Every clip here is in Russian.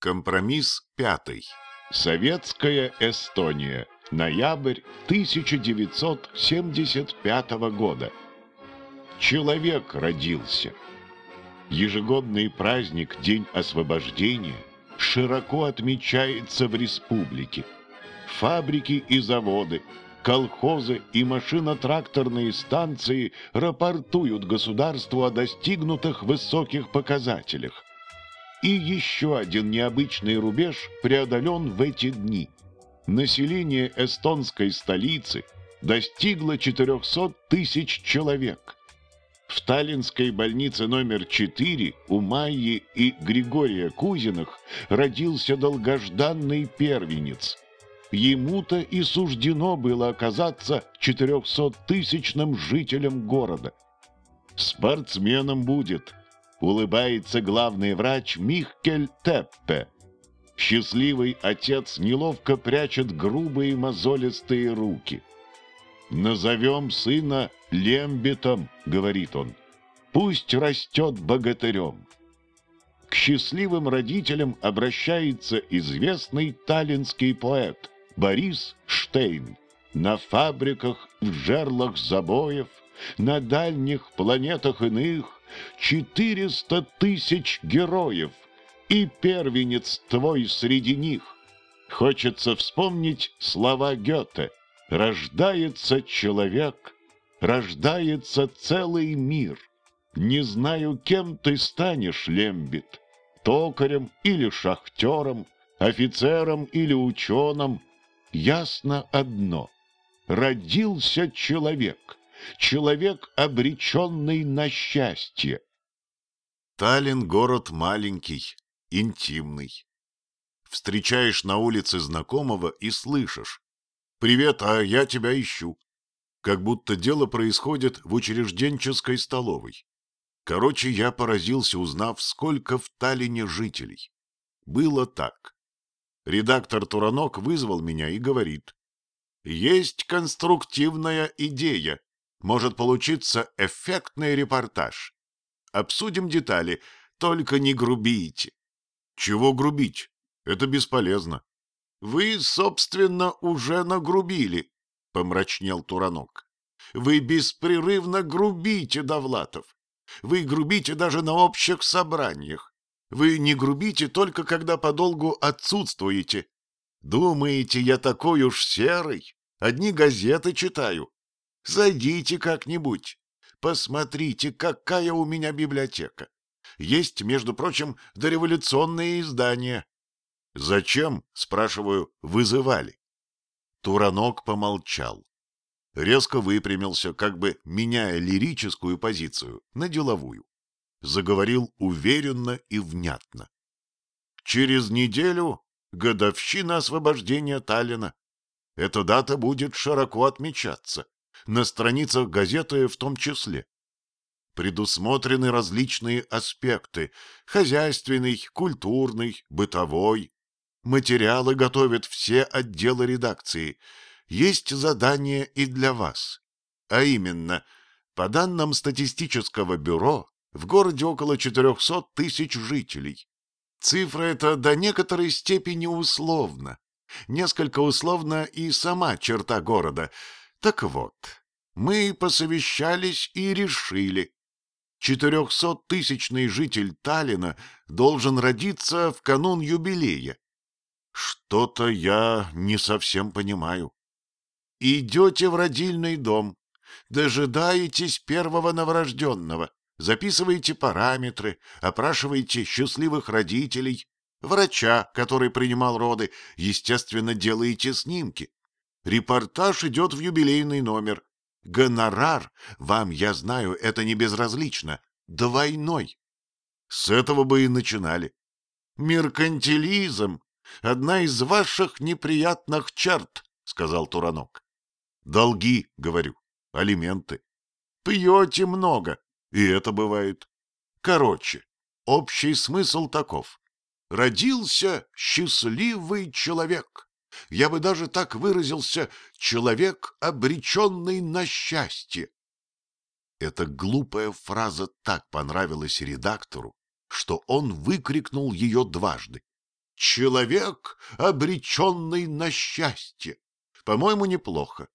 Компромисс пятый. Советская Эстония. Ноябрь 1975 года. Человек родился. Ежегодный праздник День освобождения широко отмечается в республике. Фабрики и заводы, колхозы и машино-тракторные станции рапортуют государству о достигнутых высоких показателях. И еще один необычный рубеж преодолен в эти дни. Население эстонской столицы достигло 400 тысяч человек. В Таллинской больнице номер 4 у Майи и Григория Кузиных родился долгожданный первенец. Ему-то и суждено было оказаться 400-тысячным жителем города. Спортсменом будет, улыбается главный врач Михкель Теппе. Счастливый отец неловко прячет грубые мозолистые руки. «Назовем сына Лембитом», — говорит он. «Пусть растет богатырем». К счастливым родителям обращается известный таллинский поэт Борис Штейн. На фабриках, в жерлах забоев, на дальних планетах иных Четыреста тысяч героев, и первенец твой среди них. Хочется вспомнить слова Гёте. Рождается человек, рождается целый мир. Не знаю, кем ты станешь, Лембит, токарем или шахтером, офицером или ученым. Ясно одно — родился человек, человек, обреченный на счастье. Таллин — город маленький, интимный. Встречаешь на улице знакомого и слышишь. «Привет, а я тебя ищу». Как будто дело происходит в учрежденческой столовой. Короче, я поразился, узнав, сколько в Таллине жителей. Было так. Редактор Туранок вызвал меня и говорит. «Есть конструктивная идея может получиться эффектный репортаж. Обсудим детали, только не грубите. Чего грубить? Это бесполезно. Вы, собственно, уже нагрубили, помрачнел Туранок. Вы беспрерывно грубите, Довлатов. Вы грубите даже на общих собраниях. Вы не грубите только когда подолгу отсутствуете. Думаете, я такой уж серый? Одни газеты читаю. Зайдите как-нибудь. Посмотрите, какая у меня библиотека. Есть, между прочим, дореволюционные издания. Зачем, спрашиваю, вызывали? Туранок помолчал. Резко выпрямился, как бы меняя лирическую позицию на деловую. Заговорил уверенно и внятно. Через неделю годовщина освобождения Таллина. Эта дата будет широко отмечаться на страницах газеты в том числе. Предусмотрены различные аспекты – хозяйственный, культурный, бытовой. Материалы готовят все отделы редакции. Есть задание и для вас. А именно, по данным статистического бюро, в городе около 400 тысяч жителей. Цифра эта до некоторой степени условна. Несколько условна и сама черта города – так вот, мы посовещались и решили. Четырехсоттысячный житель Таллина должен родиться в канун юбилея. Что-то я не совсем понимаю. Идете в родильный дом, дожидаетесь первого новорожденного, записываете параметры, опрашиваете счастливых родителей, врача, который принимал роды, естественно, делаете снимки. Репортаж идет в юбилейный номер. Гонорар, вам, я знаю, это не безразлично, двойной. С этого бы и начинали. Меркантилизм — одна из ваших неприятных черт, — сказал Туранок. Долги, говорю, алименты. Пьете много, и это бывает. Короче, общий смысл таков. Родился счастливый человек я бы даже так выразился, человек, обреченный на счастье. Эта глупая фраза так понравилась редактору, что он выкрикнул ее дважды. Человек, обреченный на счастье. По-моему, неплохо.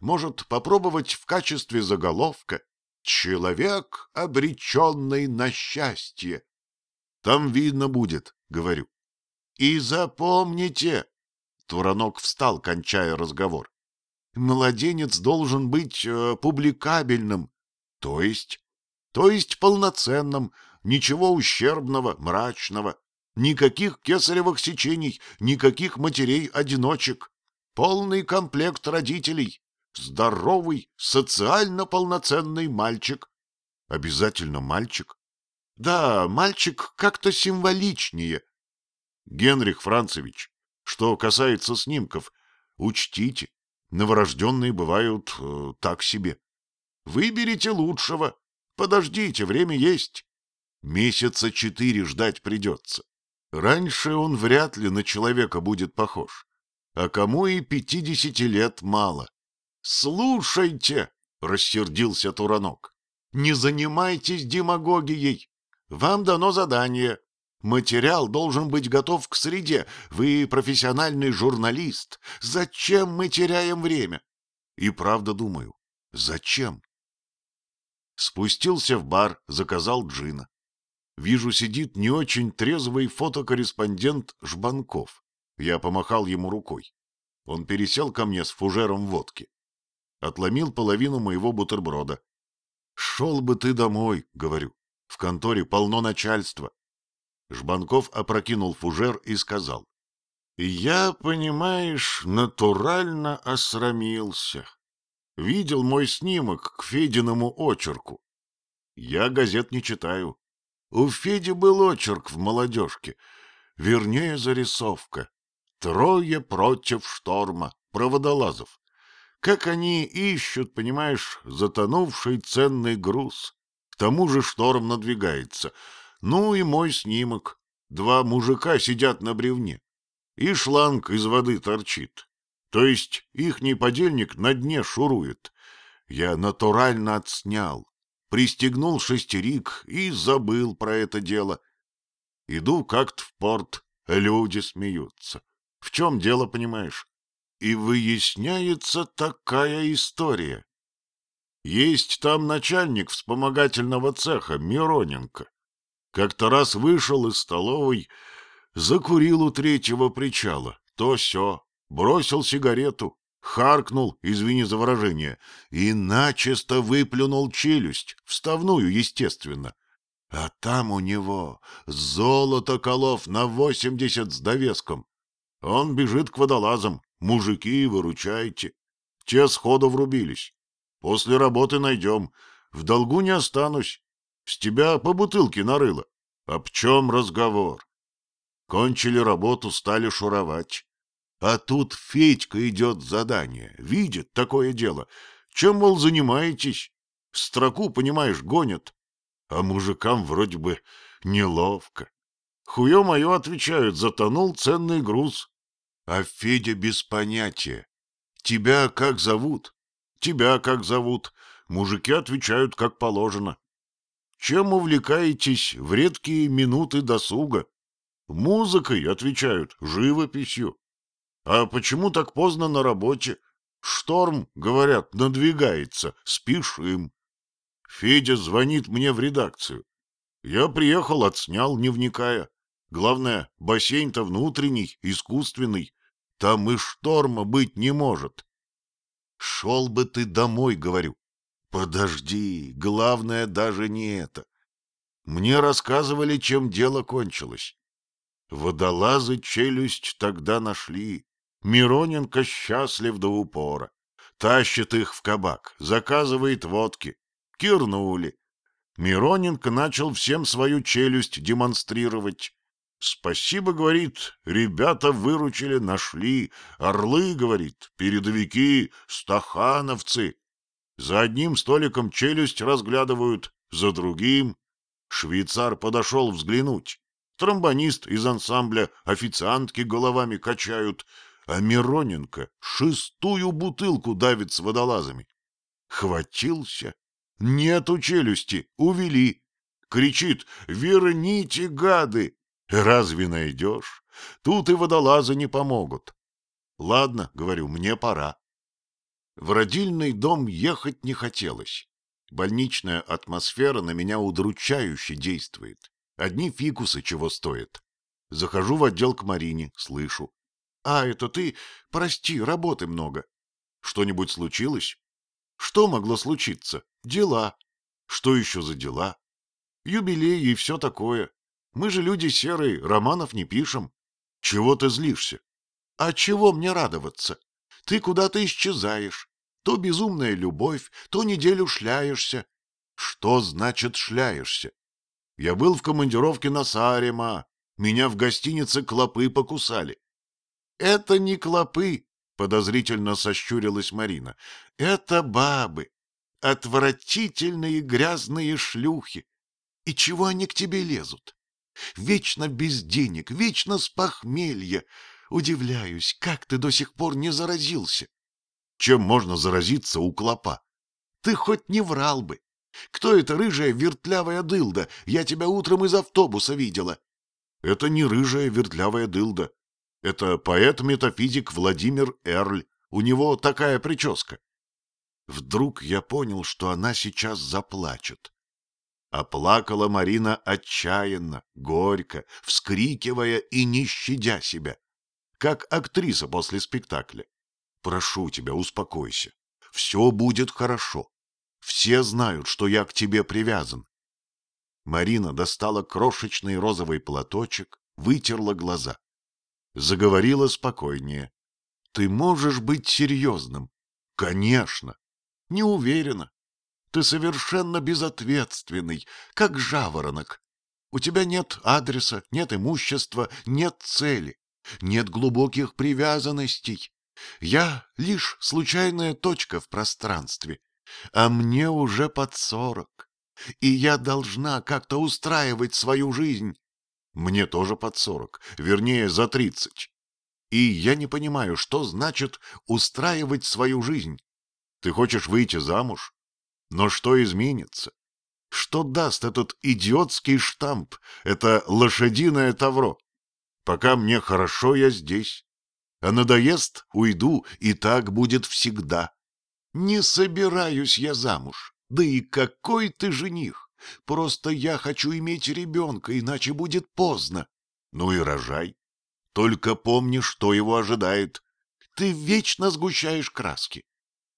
Может, попробовать в качестве заголовка «Человек, обреченный на счастье». Там видно будет, говорю. И запомните, Туранок встал, кончая разговор. Младенец должен быть э, публикабельным, то есть, то есть полноценным, ничего ущербного, мрачного, никаких кесаревых сечений, никаких матерей-одиночек, полный комплект родителей, здоровый, социально полноценный мальчик. Обязательно мальчик? Да, мальчик как-то символичнее. Генрих Францевич, что касается снимков, учтите, новорожденные бывают э, так себе. Выберите лучшего. Подождите, время есть. Месяца четыре ждать придется. Раньше он вряд ли на человека будет похож. А кому и пятидесяти лет мало. «Слушайте!» — рассердился Туранок. «Не занимайтесь демагогией. Вам дано задание. Материал должен быть готов к среде. Вы профессиональный журналист. Зачем мы теряем время?» И правда думаю, зачем? Спустился в бар, заказал джина. Вижу, сидит не очень трезвый фотокорреспондент Жбанков. Я помахал ему рукой. Он пересел ко мне с фужером водки отломил половину моего бутерброда. «Шел бы ты домой», — говорю, — «в конторе полно начальства». Жбанков опрокинул фужер и сказал. «Я, понимаешь, натурально осрамился. Видел мой снимок к Фединому очерку. Я газет не читаю. У Феди был очерк в молодежке, вернее, зарисовка. Трое против шторма, про водолазов. Как они ищут, понимаешь, затонувший ценный груз. К тому же шторм надвигается. Ну и мой снимок. Два мужика сидят на бревне. И шланг из воды торчит. То есть ихний подельник на дне шурует. Я натурально отснял. Пристегнул шестерик и забыл про это дело. Иду как-то в порт, люди смеются. В чем дело, понимаешь? И выясняется такая история. Есть там начальник вспомогательного цеха Мироненко. Как-то раз вышел из столовой, закурил у третьего причала, то все, бросил сигарету, харкнул, извини за выражение, и начисто выплюнул челюсть, вставную, естественно. А там у него золото колов на восемьдесят с довеском. Он бежит к водолазам, Мужики, выручайте. Те сходу врубились. После работы найдем. В долгу не останусь. С тебя по бутылке нарыло. Об чем разговор? Кончили работу, стали шуровать. А тут Федька идет задание. Видит такое дело. Чем, мол, занимаетесь? Строку, понимаешь, гонят. А мужикам вроде бы неловко. Хуе мое отвечают, затонул ценный груз. А Федя без понятия. Тебя как зовут? Тебя как зовут? Мужики отвечают как положено. Чем увлекаетесь в редкие минуты досуга? Музыкой, отвечают, живописью. А почему так поздно на работе? Шторм, говорят, надвигается, спешим. Федя звонит мне в редакцию. Я приехал, отснял, не вникая. Главное, бассейн-то внутренний, искусственный. Там и шторма быть не может. Шел бы ты домой, говорю. Подожди, главное даже не это. Мне рассказывали, чем дело кончилось. Водолазы челюсть тогда нашли. Мироненко счастлив до упора. Тащит их в кабак, заказывает водки. Кирнули. Мироненко начал всем свою челюсть демонстрировать. Спасибо, говорит, ребята выручили, нашли. Орлы, говорит, передовики, стахановцы. За одним столиком челюсть разглядывают, за другим. Швейцар подошел взглянуть. Тромбонист из ансамбля официантки головами качают, а Мироненко шестую бутылку давит с водолазами. Хватился. Нету челюсти, увели. Кричит «Верните, гады!» Разве найдешь? Тут и водолазы не помогут. Ладно, говорю, мне пора. В родильный дом ехать не хотелось. Больничная атмосфера на меня удручающе действует. Одни фикусы чего стоят. Захожу в отдел к Марине, слышу. «А, это ты? Прости, работы много». «Что-нибудь случилось?» «Что могло случиться? Дела». «Что еще за дела?» «Юбилей и все такое. Мы же люди серые, романов не пишем». «Чего ты злишься?» «А чего мне радоваться? Ты куда-то исчезаешь. То безумная любовь, то неделю шляешься. Что значит шляешься? Я был в командировке на Саарима. Меня в гостинице клопы покусали. Это не клопы, подозрительно сощурилась Марина. Это бабы. Отвратительные грязные шлюхи. И чего они к тебе лезут? Вечно без денег, вечно с похмелья. Удивляюсь, как ты до сих пор не заразился. Чем можно заразиться у клопа? Ты хоть не врал бы. Кто эта рыжая вертлявая дылда? Я тебя утром из автобуса видела. Это не рыжая вертлявая дылда. Это поэт-метафизик Владимир Эрль. У него такая прическа. Вдруг я понял, что она сейчас заплачет. А плакала Марина отчаянно, горько, вскрикивая и не щадя себя, как актриса после спектакля. Прошу тебя, успокойся. Все будет хорошо. Все знают, что я к тебе привязан. Марина достала крошечный розовый платочек, вытерла глаза. Заговорила спокойнее. Ты можешь быть серьезным? Конечно. Не уверена. Ты совершенно безответственный, как жаворонок. У тебя нет адреса, нет имущества, нет цели, нет глубоких привязанностей. Я лишь случайная точка в пространстве, а мне уже под сорок, и я должна как-то устраивать свою жизнь. Мне тоже под сорок, вернее, за тридцать. И я не понимаю, что значит устраивать свою жизнь. Ты хочешь выйти замуж? Но что изменится? Что даст этот идиотский штамп, это лошадиное тавро? Пока мне хорошо, я здесь. А надоест — уйду, и так будет всегда. Не собираюсь я замуж. Да и какой ты жених! Просто я хочу иметь ребенка, иначе будет поздно. Ну и рожай. Только помни, что его ожидает. Ты вечно сгущаешь краски.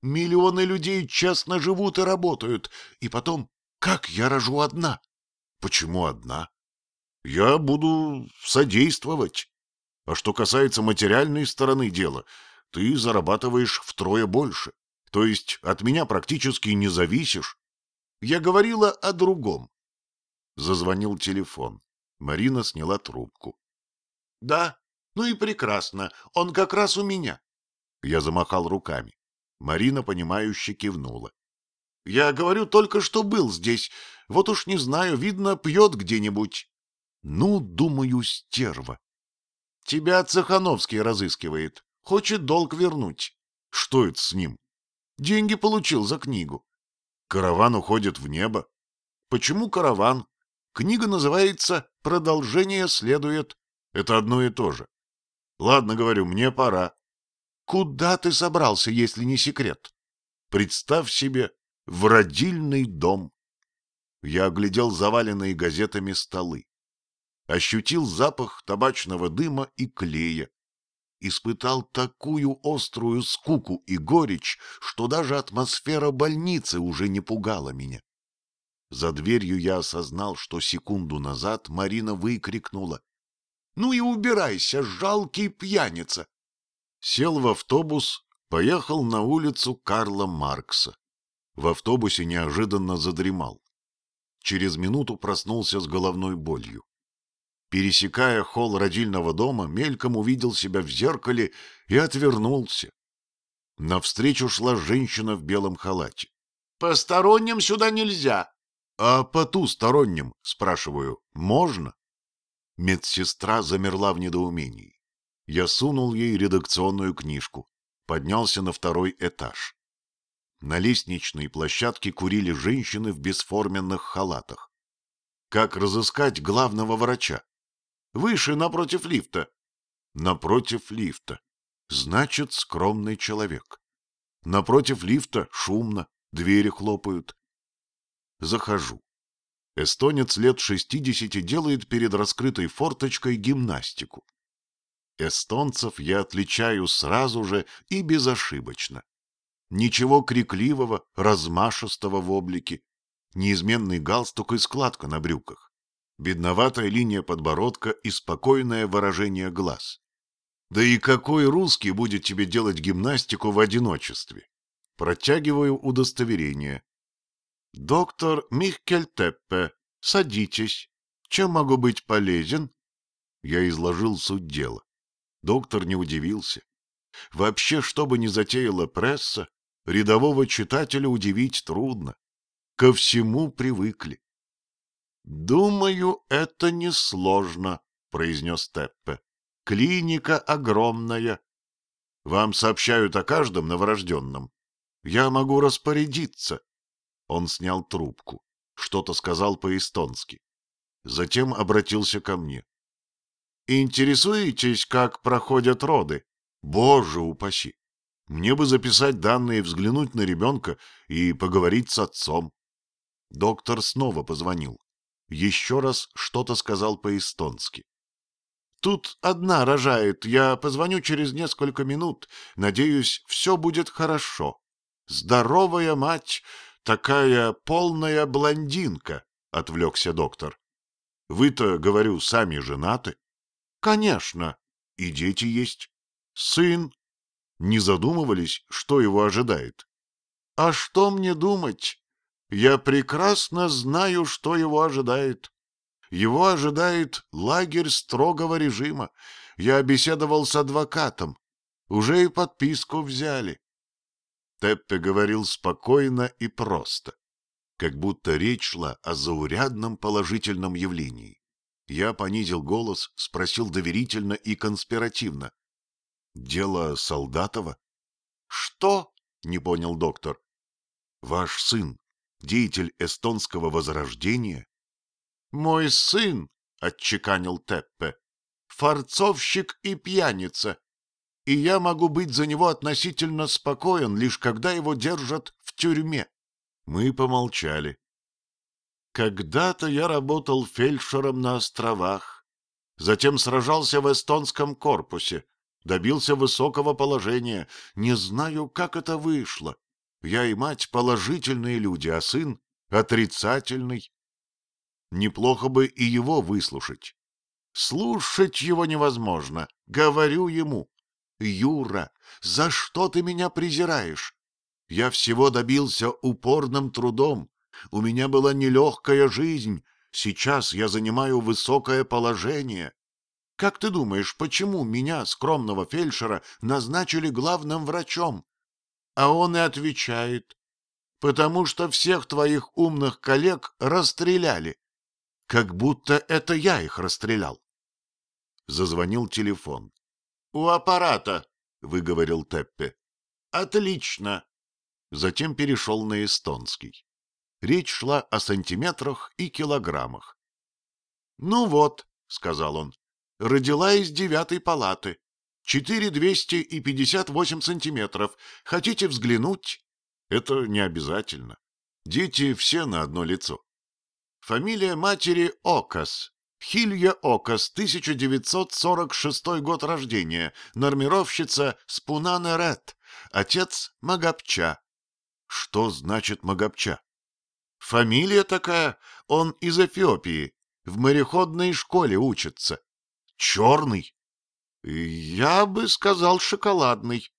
Миллионы людей честно живут и работают. И потом, как я рожу одна? Почему одна? Я буду содействовать. А что касается материальной стороны дела, ты зарабатываешь втрое больше. То есть от меня практически не зависишь. Я говорила о другом. Зазвонил телефон. Марина сняла трубку. — Да, ну и прекрасно. Он как раз у меня. Я замахал руками. Марина, понимающе кивнула. — Я говорю, только что был здесь. Вот уж не знаю, видно, пьет где-нибудь. Ну, думаю, стерва. Тебя Цехановский разыскивает. Хочет долг вернуть. Что это с ним? Деньги получил за книгу. Караван уходит в небо. Почему караван? Книга называется «Продолжение следует». Это одно и то же. Ладно, говорю, мне пора. Куда ты собрался, если не секрет? Представь себе, в родильный дом. Я оглядел заваленные газетами столы ощутил запах табачного дыма и клея. Испытал такую острую скуку и горечь, что даже атмосфера больницы уже не пугала меня. За дверью я осознал, что секунду назад Марина выкрикнула. — Ну и убирайся, жалкий пьяница! Сел в автобус, поехал на улицу Карла Маркса. В автобусе неожиданно задремал. Через минуту проснулся с головной болью. Пересекая холл родильного дома, мельком увидел себя в зеркале и отвернулся. Навстречу шла женщина в белом халате. — Посторонним сюда нельзя. — А потусторонним, спрашиваю, можно? Медсестра замерла в недоумении. Я сунул ей редакционную книжку, поднялся на второй этаж. На лестничной площадке курили женщины в бесформенных халатах. Как разыскать главного врача? Выше, напротив лифта. Напротив лифта. Значит, скромный человек. Напротив лифта шумно, двери хлопают. Захожу. Эстонец лет шестидесяти делает перед раскрытой форточкой гимнастику. Эстонцев я отличаю сразу же и безошибочно. Ничего крикливого, размашистого в облике, неизменный галстук и складка на брюках, бедноватая линия подбородка и спокойное выражение глаз. Да и какой русский будет тебе делать гимнастику в одиночестве? Протягиваю удостоверение. Доктор Михкель Теппе, садитесь. Чем могу быть полезен? Я изложил суть дела. Доктор не удивился. Вообще, что бы ни затеяла пресса, рядового читателя удивить трудно. Ко всему привыкли. «Думаю, это несложно», — произнес Теппе. «Клиника огромная. Вам сообщают о каждом новорожденном. Я могу распорядиться». Он снял трубку, что-то сказал по-эстонски. Затем обратился ко мне. «Интересуетесь, как проходят роды? Боже упаси! Мне бы записать данные, взглянуть на ребенка и поговорить с отцом. Доктор снова позвонил. Еще раз что-то сказал по-эстонски. Тут одна рожает. Я позвоню через несколько минут. Надеюсь, все будет хорошо. Здоровая мать, такая полная блондинка, — отвлекся доктор. Вы-то, говорю, сами женаты? Конечно. И дети есть. Сын не задумывались, что его ожидает. А что мне думать? Я прекрасно знаю, что его ожидает. Его ожидает лагерь строгого режима. Я беседовал с адвокатом. Уже и подписку взяли. Теппе говорил спокойно и просто, как будто речь шла о заурядном положительном явлении. Я понизил голос, спросил доверительно и конспиративно. Дело Солдатова? Что? Не понял доктор. Ваш сын, деятель эстонского возрождения? Мой сын, отчеканил Теппе, форцовщик и пьяница. И я могу быть за него относительно спокоен, лишь когда его держат в тюрьме. Мы помолчали. Когда-то я работал фельдшером на островах, затем сражался в эстонском корпусе, добился высокого положения. Не знаю, как это вышло. Я и мать положительные люди, а сын отрицательный. Неплохо бы и его выслушать. Слушать его невозможно. Говорю ему. Юра, за что ты меня презираешь? Я всего добился упорным трудом. У меня была нелегкая жизнь. Сейчас я занимаю высокое положение. Как ты думаешь, почему меня, скромного фельдшера, назначили главным врачом? А он и отвечает. Потому что всех твоих умных коллег расстреляли. Как будто это я их расстрелял. Зазвонил телефон. — У аппарата, — выговорил Теппе. — Отлично. Затем перешел на эстонский. Речь шла о сантиметрах и килограммах. — Ну вот, — сказал он, родила из девятой палаты. Четыре двести и пятьдесят восемь сантиметров. Хотите взглянуть? Это не обязательно. Дети все на одно лицо. Фамилия матери Окас. Хилья Окас, 1946 год рождения. Нормировщица Спунане Ред. Отец Магапча. Что значит Магапча? Фамилия такая. Он из Эфиопии. В мореходной школе учится. Черный? Я бы сказал шоколадный.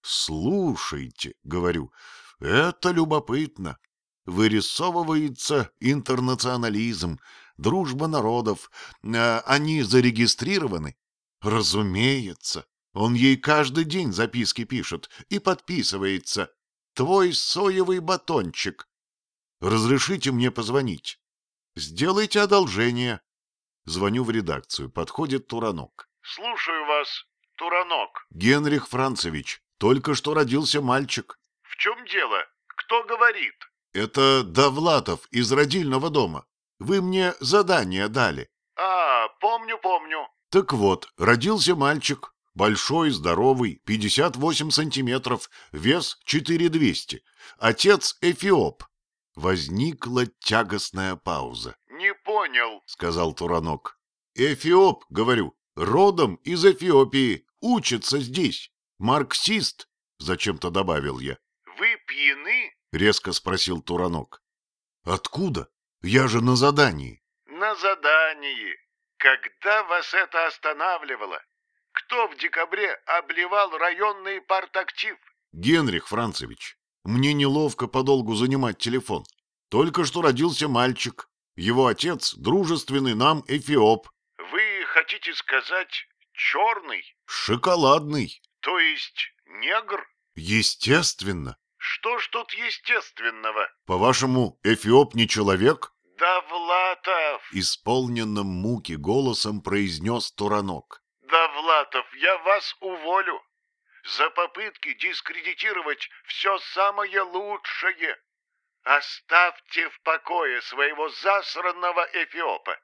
Слушайте, говорю, это любопытно. Вырисовывается интернационализм, дружба народов. А они зарегистрированы? Разумеется. Он ей каждый день записки пишет и подписывается. Твой соевый батончик. Разрешите мне позвонить? Сделайте одолжение. Звоню в редакцию. Подходит Туранок. — Слушаю вас, Туранок. — Генрих Францевич, только что родился мальчик. — В чем дело? Кто говорит? — Это Довлатов из родильного дома. Вы мне задание дали. — А, А, помню, помню. Так вот, родился мальчик, большой, здоровый, 58 сантиметров, вес 4200. Отец Эфиоп. Возникла тягостная пауза, Не понял. сказал Туранок. Эфиоп, говорю, родом из Эфиопии, учится здесь. Марксист, зачем-то добавил я. Вы пьяны? Резко спросил Туранок. Откуда? Я же на задании. На задании. Когда вас это останавливало? Кто в декабре обливал районный партактив? Генрих Францевич, мне неловко подолгу занимать телефон. Только что родился мальчик. Его отец — дружественный нам эфиоп. Хотите сказать черный? Шоколадный. То есть негр? Естественно. Что ж тут естественного? По-вашему, эфиоп не человек? Довлатов! Исполненным муки голосом произнес Туранок. Довлатов, я вас уволю. За попытки дискредитировать все самое лучшее. Оставьте в покое своего засранного эфиопа.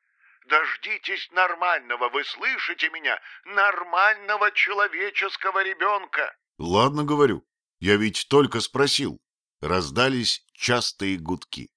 Дождитесь нормального, вы слышите меня, нормального человеческого ребенка. Ладно, говорю. Я ведь только спросил. Раздались частые гудки.